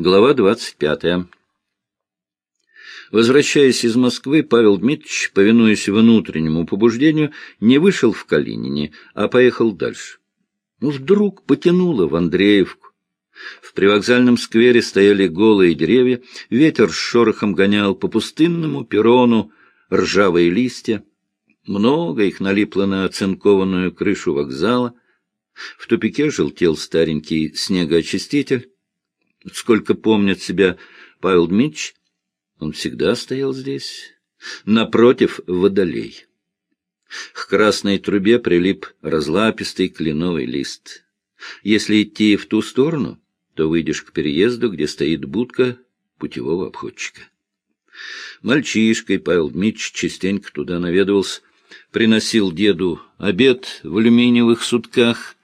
Глава двадцать пятая. Возвращаясь из Москвы, Павел Дмитриевич, повинуясь внутреннему побуждению, не вышел в Калинине, а поехал дальше. Ну, вдруг потянуло в Андреевку. В привокзальном сквере стояли голые деревья, ветер с шорохом гонял по пустынному перрону ржавые листья. Много их налипло на оцинкованную крышу вокзала. В тупике желтел старенький снегоочиститель. Сколько помнит себя Павел Дмитрич, он всегда стоял здесь. Напротив — водолей. К красной трубе прилип разлапистый кленовый лист. Если идти в ту сторону, то выйдешь к переезду, где стоит будка путевого обходчика. Мальчишкой Павел Дмитрич частенько туда наведывался, приносил деду обед в алюминиевых сутках.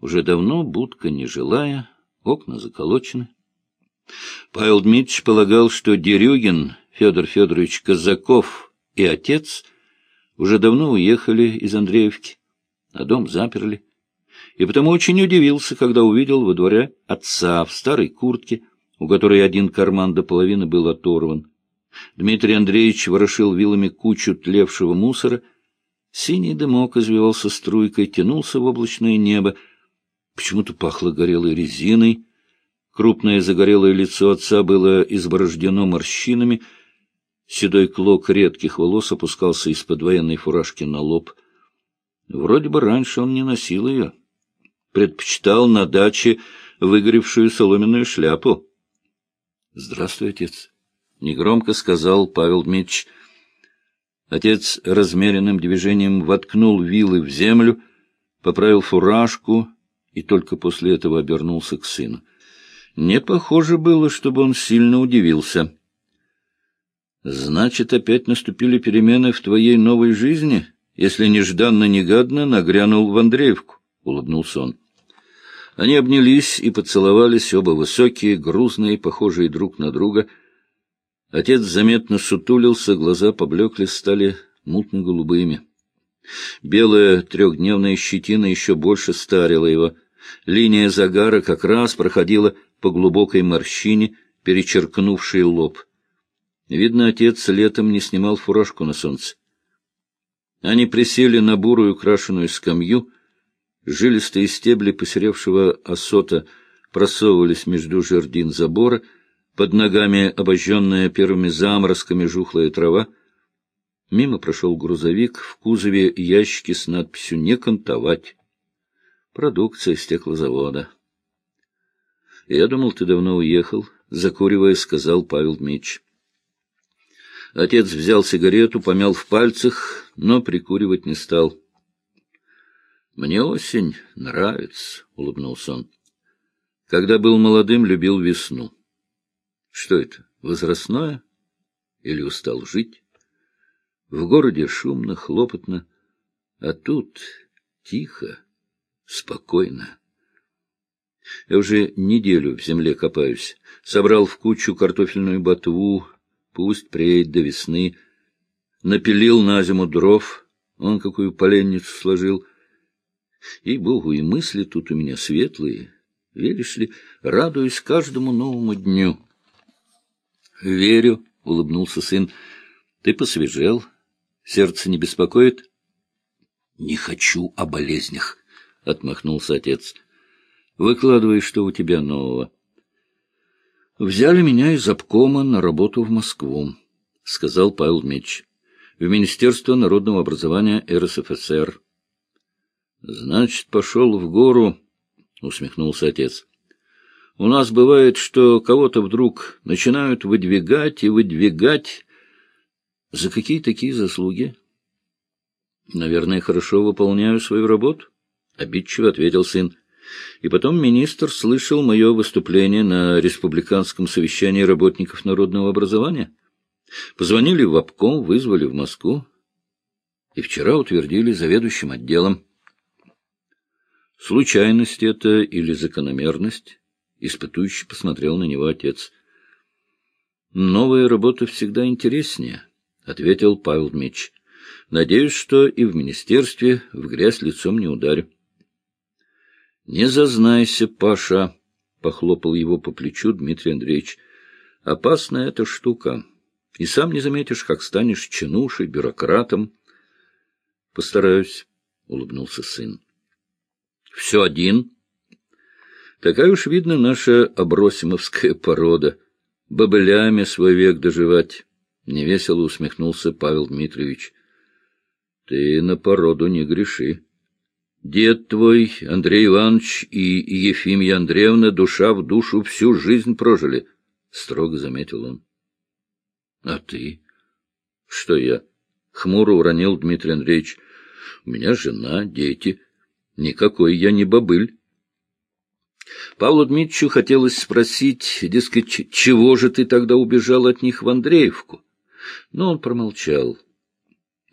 Уже давно будка не жилая, окна заколочены. Павел Дмитриевич полагал, что Дерюгин, Федор Федорович Казаков и отец уже давно уехали из Андреевки, а дом заперли. И потому очень удивился, когда увидел во дворе отца в старой куртке, у которой один карман до половины был оторван. Дмитрий Андреевич ворошил вилами кучу тлевшего мусора. Синий дымок извивался струйкой, тянулся в облачное небо, Почему-то пахло горелой резиной. Крупное загорелое лицо отца было изборождено морщинами. Седой клок редких волос опускался из-под военной фуражки на лоб. Вроде бы раньше он не носил ее. Предпочитал на даче выгоревшую соломенную шляпу. — Здравствуй, отец, — негромко сказал Павел Дмитрич. Отец размеренным движением воткнул вилы в землю, поправил фуражку и только после этого обернулся к сыну. Не похоже было, чтобы он сильно удивился. «Значит, опять наступили перемены в твоей новой жизни, если нежданно-негадно нагрянул в Андреевку», — улыбнулся он. Они обнялись и поцеловались, оба высокие, грузные, похожие друг на друга. Отец заметно сутулился, глаза поблекли, стали мутно-голубыми. Белая трехдневная щетина еще больше старила его. Линия загара как раз проходила по глубокой морщине, перечеркнувшей лоб. Видно, отец летом не снимал фуражку на солнце. Они присели на бурую крашеную скамью. Жилистые стебли посеревшего осота просовывались между жердин забора, под ногами обожженная первыми заморозками жухлая трава — Мимо прошел грузовик, в кузове ящики с надписью «Не кантовать». Продукция стеклозавода. «Я думал, ты давно уехал», — закуривая, сказал Павел Дмитрич. Отец взял сигарету, помял в пальцах, но прикуривать не стал. «Мне осень нравится», — улыбнулся он. «Когда был молодым, любил весну». «Что это, возрастное? Или устал жить?» В городе шумно, хлопотно, а тут тихо, спокойно. Я уже неделю в земле копаюсь, собрал в кучу картофельную ботву, пусть приедет до весны, напилил на зиму дров, он какую поленницу сложил. И богу, и мысли тут у меня светлые, веришь ли, радуюсь каждому новому дню. — Верю, — улыбнулся сын, — ты посвежел, Сердце не беспокоит? — Не хочу о болезнях, — отмахнулся отец. — Выкладывай, что у тебя нового. — Взяли меня из обкома на работу в Москву, — сказал Павел Меч, — в Министерство народного образования РСФСР. — Значит, пошел в гору, — усмехнулся отец. — У нас бывает, что кого-то вдруг начинают выдвигать и выдвигать, за какие такие заслуги? Наверное, хорошо выполняю свою работу, обидчиво ответил сын. И потом министр слышал мое выступление на республиканском совещании работников народного образования. Позвонили в обком, вызвали в Москву. И вчера утвердили заведующим отделом. Случайность это или закономерность? Испытующий посмотрел на него отец. Новая работа всегда интереснее. — ответил Павел Дмитрич. — Надеюсь, что и в министерстве в грязь лицом не ударю. — Не зазнайся, Паша, —— похлопал его по плечу Дмитрий Андреевич. — Опасная эта штука. И сам не заметишь, как станешь чинушей, бюрократом. — Постараюсь, — улыбнулся сын. — Все один? — Такая уж, видно, наша абросимовская порода. Бобылями свой век доживать. Невесело усмехнулся Павел Дмитриевич. — Ты на породу не греши. Дед твой, Андрей Иванович и Ефимия Андреевна душа в душу всю жизнь прожили, — строго заметил он. — А ты? — Что я? — хмуро уронил Дмитрий Андреевич. — У меня жена, дети. Никакой я не бобыль. Павлу Дмитриевичу хотелось спросить, дескать, чего же ты тогда убежал от них в Андреевку? Но он промолчал.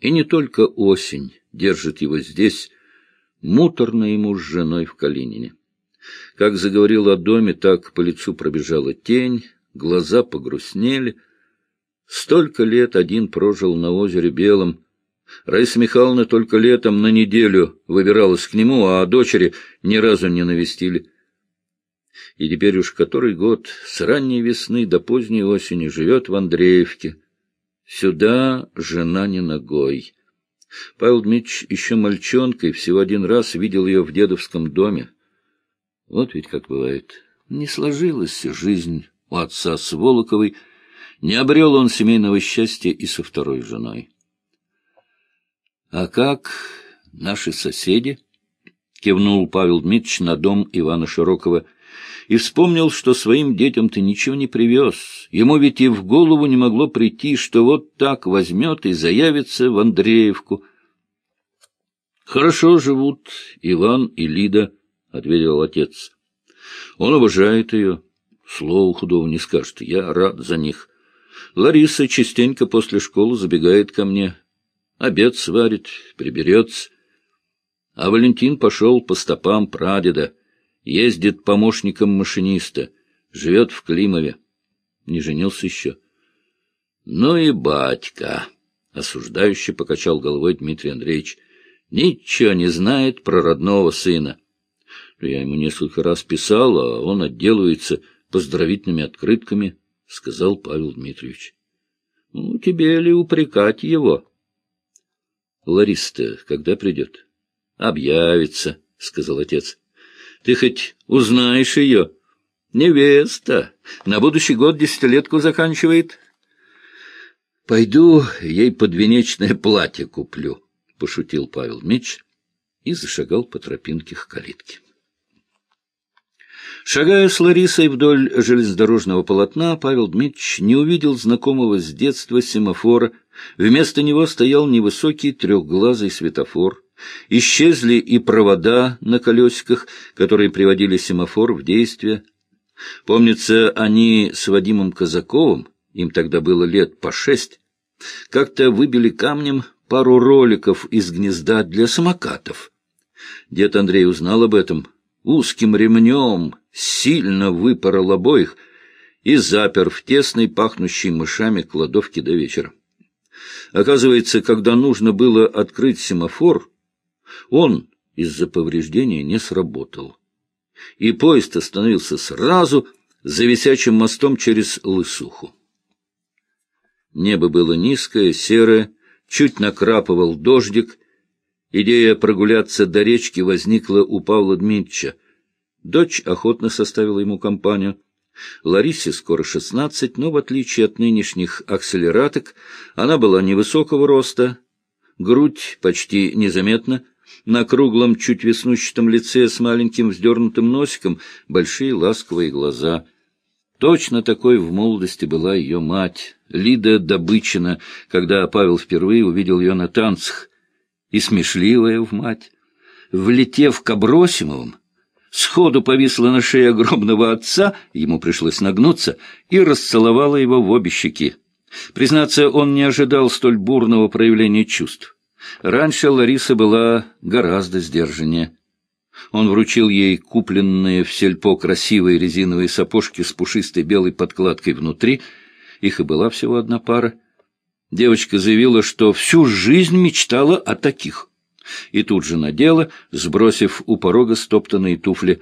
И не только осень держит его здесь, Муторно ему с женой в Калинине. Как заговорил о доме, так по лицу пробежала тень, глаза погрустнели. Столько лет один прожил на озере Белом. Раиса Михайловна только летом на неделю выбиралась к нему, а дочери ни разу не навестили. И теперь уж который год, с ранней весны до поздней осени, живет в Андреевке. Сюда жена не ногой. Павел Дмитриевич еще мальчонкой всего один раз видел ее в дедовском доме. Вот ведь как бывает. Не сложилась жизнь у отца с Волоковой, не обрел он семейного счастья и со второй женой. — А как наши соседи? — кивнул Павел Дмитриевич на дом Ивана Широкова и вспомнил, что своим детям ты ничего не привез. Ему ведь и в голову не могло прийти, что вот так возьмет и заявится в Андреевку. — Хорошо живут Иван и Лида, — ответил отец. — Он уважает ее. Слова худого не скажет. Я рад за них. Лариса частенько после школы забегает ко мне. Обед сварит, приберется. А Валентин пошел по стопам прадеда. Ездит помощником машиниста, живет в Климове. Не женился еще. — Ну и батька! — осуждающе покачал головой Дмитрий Андреевич. — Ничего не знает про родного сына. Я ему несколько раз писал, а он отделывается поздравительными открытками, — сказал Павел Дмитриевич. — Ну, тебе ли упрекать его? — Лариса-то когда придет? — Объявится, — сказал отец. Ты хоть узнаешь ее? Невеста. На будущий год десятилетку заканчивает. Пойду ей подвенечное платье куплю, — пошутил Павел Меч и зашагал по тропинке к калитке. Шагая с Ларисой вдоль железнодорожного полотна, Павел Дмитрич не увидел знакомого с детства семафора. Вместо него стоял невысокий трехглазый светофор — Исчезли и провода на колесиках, которые приводили семафор в действие. Помнится, они с Вадимом Казаковым, им тогда было лет по шесть, как-то выбили камнем пару роликов из гнезда для самокатов. Дед Андрей узнал об этом, узким ремнем сильно выпорол обоих и запер в тесной, пахнущей мышами кладовке до вечера. Оказывается, когда нужно было открыть семафор, он из-за повреждения не сработал. И поезд остановился сразу за висячим мостом через Лысуху. Небо было низкое, серое, чуть накрапывал дождик. Идея прогуляться до речки возникла у Павла Дмитрича. Дочь охотно составила ему компанию. Ларисе скоро шестнадцать, но, в отличие от нынешних акселераток, она была невысокого роста, грудь почти незаметна, на круглом, чуть веснущатом лице с маленьким вздернутым носиком большие ласковые глаза. Точно такой в молодости была ее мать, Лида Добычина, когда Павел впервые увидел ее на танцах. И смешливая в мать. Влетев к Абросимовым, сходу повисла на шее огромного отца, ему пришлось нагнуться, и расцеловала его в обе щеки. Признаться, он не ожидал столь бурного проявления чувств. Раньше Лариса была гораздо сдержаннее. Он вручил ей купленные в сельпо красивые резиновые сапожки с пушистой белой подкладкой внутри. Их и была всего одна пара. Девочка заявила, что всю жизнь мечтала о таких. И тут же надела, сбросив у порога стоптанные туфли.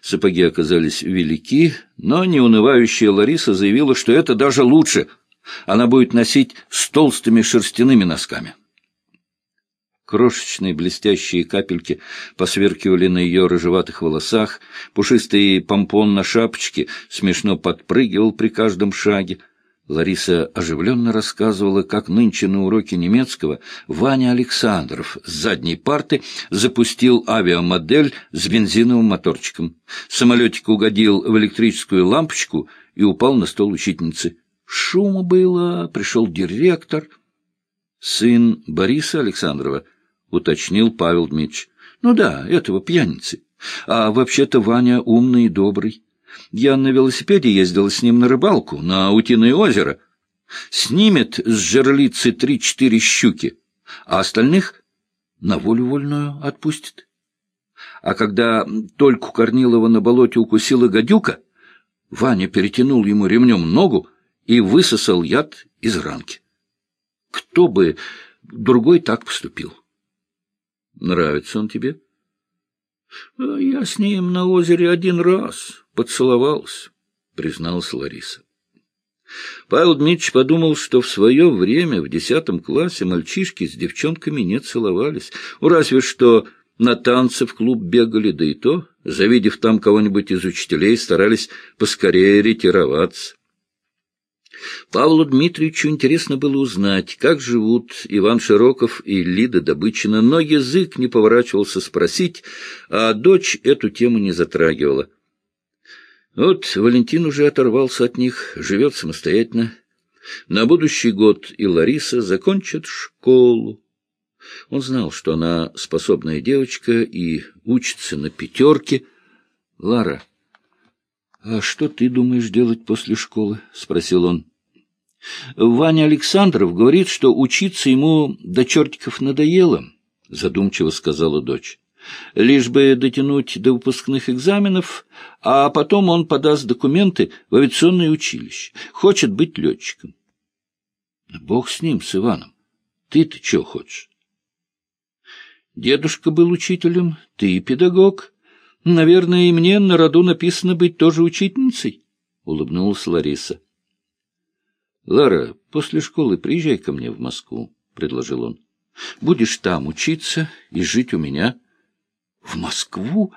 Сапоги оказались велики, но неунывающая Лариса заявила, что это даже лучше. Она будет носить с толстыми шерстяными носками. Крошечные блестящие капельки посверкивали на ее рыжеватых волосах, пушистый помпон на шапочке смешно подпрыгивал при каждом шаге. Лариса оживленно рассказывала, как нынче на уроке немецкого Ваня Александров с задней парты запустил авиамодель с бензиновым моторчиком. Самолетик угодил в электрическую лампочку и упал на стол учительницы. Шума было, пришел директор. Сын Бориса Александрова, уточнил Павел Дмитриевич. Ну да, этого пьяницы. А вообще-то Ваня умный и добрый. Я на велосипеде ездил с ним на рыбалку, на Утиное озеро. Снимет с жерлицы три-четыре щуки, а остальных на волю вольную отпустит. А когда только Корнилова на болоте укусила гадюка, Ваня перетянул ему ремнем ногу и высосал яд из ранки. Кто бы другой так поступил? Нравится он тебе? Я с ним на озере один раз поцеловался, призналась Лариса. Павел Дмитриевич подумал, что в свое время в десятом классе мальчишки с девчонками не целовались. Ну, разве что на танцы в клуб бегали, да и то, завидев там кого-нибудь из учителей, старались поскорее ретироваться. Павлу Дмитриевичу интересно было узнать, как живут Иван Широков и Лида Добычина, но язык не поворачивался спросить, а дочь эту тему не затрагивала. Вот Валентин уже оторвался от них, живет самостоятельно. На будущий год и Лариса закончат школу. Он знал, что она способная девочка и учится на пятерке. — Лара, а что ты думаешь делать после школы? — спросил он. — Ваня Александров говорит, что учиться ему до чертиков надоело, — задумчиво сказала дочь лишь бы дотянуть до выпускных экзаменов, а потом он подаст документы в авиационное училище. Хочет быть летчиком. Бог с ним, с Иваном. Ты-то что хочешь? Дедушка был учителем, ты педагог. Наверное, и мне на роду написано быть тоже учительницей, — улыбнулась Лариса. — Лара, после школы приезжай ко мне в Москву, — предложил он. — Будешь там учиться и жить у меня. — в Москву?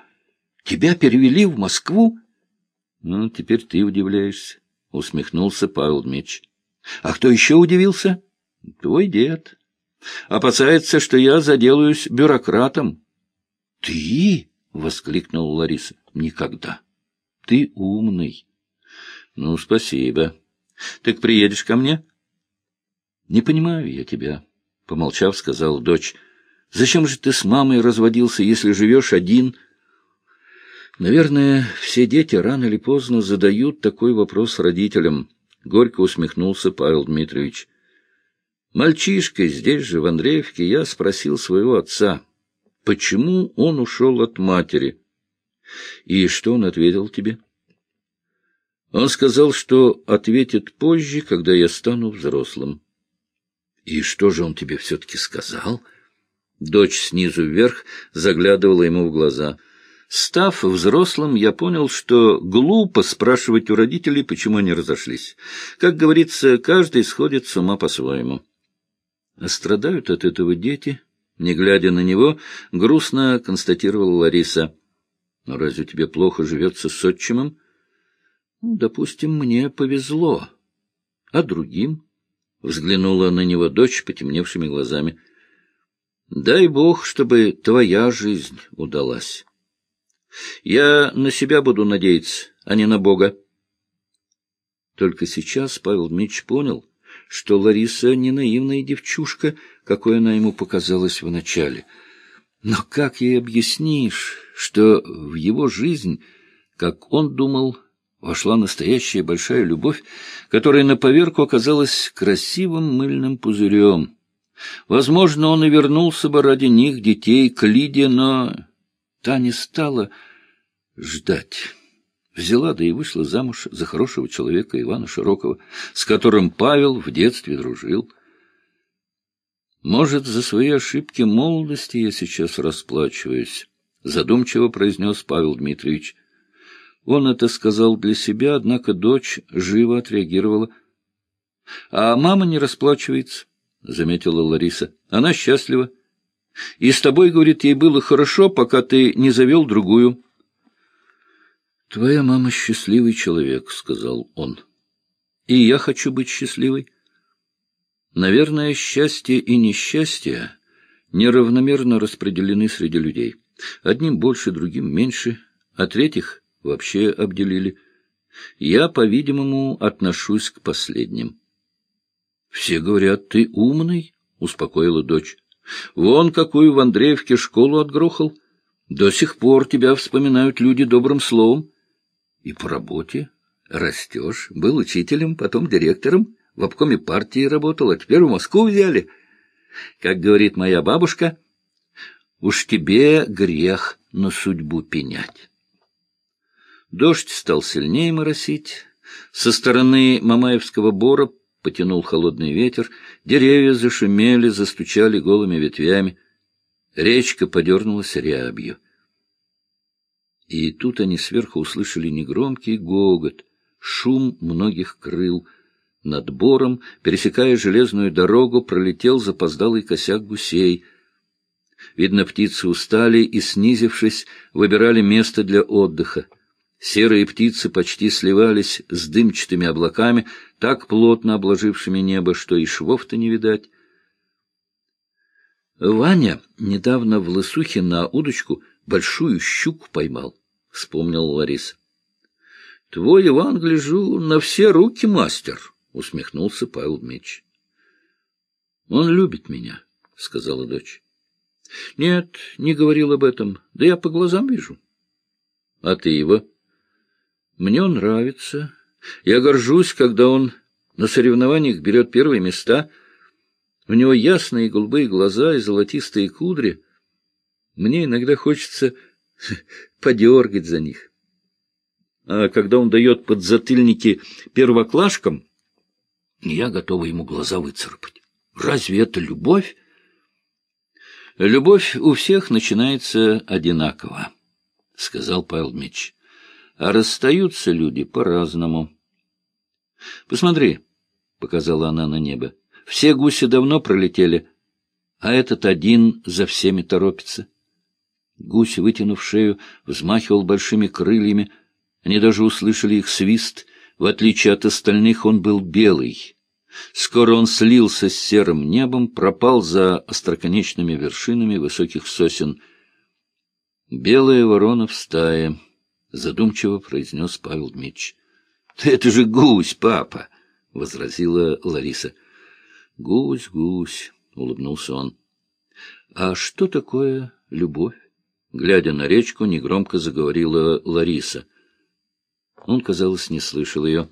Тебя перевели в Москву? Ну, теперь ты удивляешься, — усмехнулся Павел Дмитрич. А кто еще удивился? Твой дед. Опасается, что я заделаюсь бюрократом. Ты? — воскликнула Лариса. Никогда. Ты умный. Ну, спасибо. Так приедешь ко мне? Не понимаю я тебя, — помолчав, сказал дочь. Зачем же ты с мамой разводился, если живешь один? Наверное, все дети рано или поздно задают такой вопрос родителям. Горько усмехнулся Павел Дмитриевич. Мальчишкой здесь же, в Андреевке, я спросил своего отца, почему он ушел от матери. И что он ответил тебе? Он сказал, что ответит позже, когда я стану взрослым. И что же он тебе все-таки сказал? — Дочь снизу вверх заглядывала ему в глаза. Став взрослым, я понял, что глупо спрашивать у родителей, почему они разошлись. Как говорится, каждый сходит с ума по-своему. А страдают от этого дети, не глядя на него, грустно констатировала Лариса. Разве тебе плохо живется с отчимом?» «Допустим, мне повезло. А другим?» Взглянула на него дочь потемневшими глазами. Дай Бог, чтобы твоя жизнь удалась. Я на себя буду надеяться, а не на Бога. Только сейчас Павел Дмитриевич понял, что Лариса не наивная девчушка, какой она ему показалась вначале. Но как ей объяснишь, что в его жизнь, как он думал, вошла настоящая большая любовь, которая на поверку оказалась красивым мыльным пузырем — Возможно, он и вернулся бы ради них, детей, к Лиде, но та не стала ждать. Взяла, да и вышла замуж за хорошего человека Ивана Широкого, с которым Павел в детстве дружил. «Может, за свои ошибки молодости я сейчас расплачиваюсь», — задумчиво произнес Павел Дмитриевич. Он это сказал для себя, однако дочь живо отреагировала. — А мама не расплачивается, — заметила Лариса. — Она счастлива. И с тобой, говорит, ей было хорошо, пока ты не завел другую. — Твоя мама счастливый человек, — сказал он. — И я хочу быть счастливой. Наверное, счастье и несчастье неравномерно распределены среди людей. Одним больше, другим меньше, а третьих вообще обделили. Я, по-видимому, отношусь к последним. — Все говорят, ты умный, — успокоила дочь. — Вон какую в Андреевке школу отгрохал. До сих пор тебя вспоминают люди добрым словом. И по работе растешь. Был учителем, потом директором, в обкоме партии работал, а теперь в Москву взяли. Как говорит моя бабушка, уж тебе грех на судьбу пенять. Дождь стал сильнее моросить. Со стороны Мамаевского бора потянул холодный ветер, деревья зашумели, застучали голыми ветвями. Речка подернулась рябью. И тут они сверху услышали негромкий гогот, шум многих крыл. Над бором, пересекая железную дорогу, пролетел запоздалый косяк гусей. Видно, птицы устали и, снизившись, выбирали место для отдыха. Серые птицы почти сливались с дымчатыми облаками, так плотно обложившими небо, что и швов-то не видать. Ваня недавно в Лысухе на удочку большую щуку поймал, — вспомнил Лариса. — Твой Иван, гляжу, на все руки мастер, — усмехнулся Павел Дмитрич. — Он любит меня, — сказала дочь. — Нет, не говорил об этом, да я по глазам вижу. — А ты его? — мне он нравится. Я горжусь, когда он на соревнованиях берет первые места. У него ясные голубые глаза и золотистые кудри. Мне иногда хочется подергать за них. А когда он дает подзатыльники первоклашкам, я готова ему глаза выцарапать. Разве это любовь? Любовь у всех начинается одинаково, — сказал Павел Дмитриевич а расстаются люди по-разному. — Посмотри, — показала она на небо, — все гуси давно пролетели, а этот один за всеми торопится. Гусь, вытянув шею, взмахивал большими крыльями. Они даже услышали их свист. В отличие от остальных, он был белый. Скоро он слился с серым небом, пропал за остроконечными вершинами высоких сосен. Белая ворона в стае. — задумчиво произнес Павел Дмитрич. — Это же гусь, папа! — возразила Лариса. — Гусь, гусь, — улыбнулся он. — А что такое любовь? Глядя на речку, негромко заговорила Лариса. Он, казалось, не слышал ее.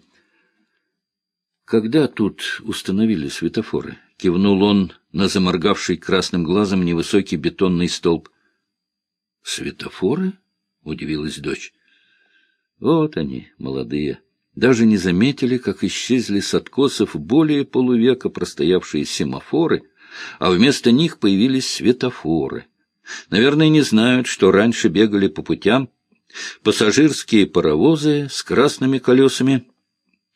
— Когда тут установили светофоры? — кивнул он на заморгавший красным глазом невысокий бетонный столб. — Светофоры? — удивилась дочь. Вот они, молодые. Даже не заметили, как исчезли с откосов более полувека простоявшие семафоры, а вместо них появились светофоры. Наверное, не знают, что раньше бегали по путям пассажирские паровозы с красными колесами,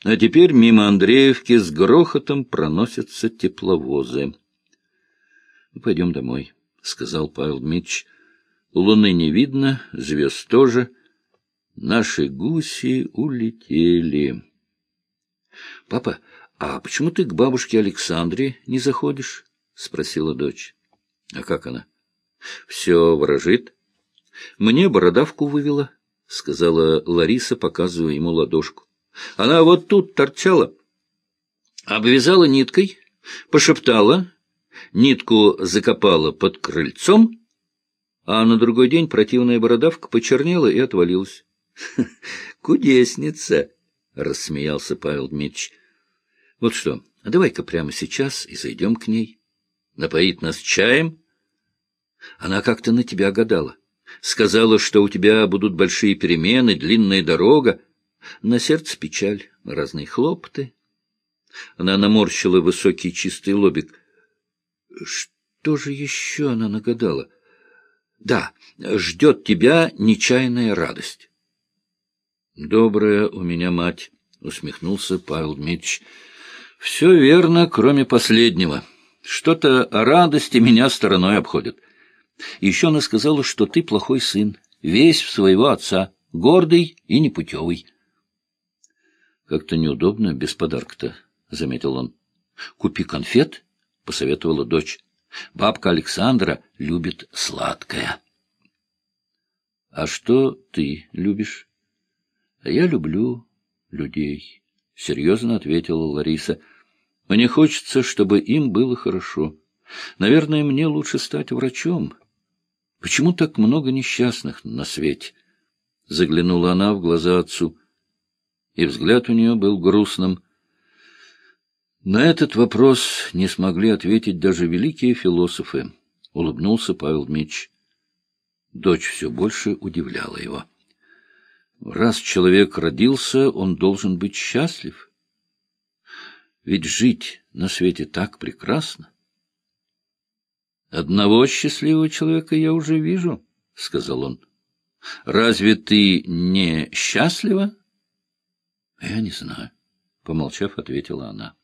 а теперь мимо Андреевки с грохотом проносятся тепловозы. — Пойдем домой, — сказал Павел Дмитрич. — Луны не видно, звезд тоже — Наши гуси улетели. — Папа, а почему ты к бабушке Александре не заходишь? — спросила дочь. — А как она? — Все ворожит. — Мне бородавку вывела, — сказала Лариса, показывая ему ладошку. Она вот тут торчала. Обвязала ниткой, пошептала, нитку закопала под крыльцом, а на другой день противная бородавка почернела и отвалилась. — Кудесница! — рассмеялся Павел Дмитрич. — Вот что, а давай-ка прямо сейчас и зайдем к ней. Напоит нас чаем? Она как-то на тебя гадала. Сказала, что у тебя будут большие перемены, длинная дорога. На сердце печаль, разные хлопоты. Она наморщила высокий чистый лобик. Что же еще она нагадала? Да, ждет тебя нечаянная радость. — Добрая у меня мать, — усмехнулся Павел Дмитриевич. — Все верно, кроме последнего. Что-то о радости меня стороной обходит. Еще она сказала, что ты плохой сын, весь в своего отца, гордый и непутевый. — Как-то неудобно без подарка-то, — заметил он. — Купи конфет, — посоветовала дочь. Бабка Александра любит сладкое. — А что ты любишь? — Я люблю людей, — серьезно ответила Лариса. — Мне хочется, чтобы им было хорошо. Наверное, мне лучше стать врачом. Почему так много несчастных на свете? Заглянула она в глаза отцу, и взгляд у нее был грустным. На этот вопрос не смогли ответить даже великие философы, — улыбнулся Павел Дмитрич. Дочь все больше удивляла его. Раз человек родился, он должен быть счастлив. Ведь жить на свете так прекрасно. «Одного счастливого человека я уже вижу», — сказал он. «Разве ты не счастлива?» «Я не знаю», — помолчав, ответила она.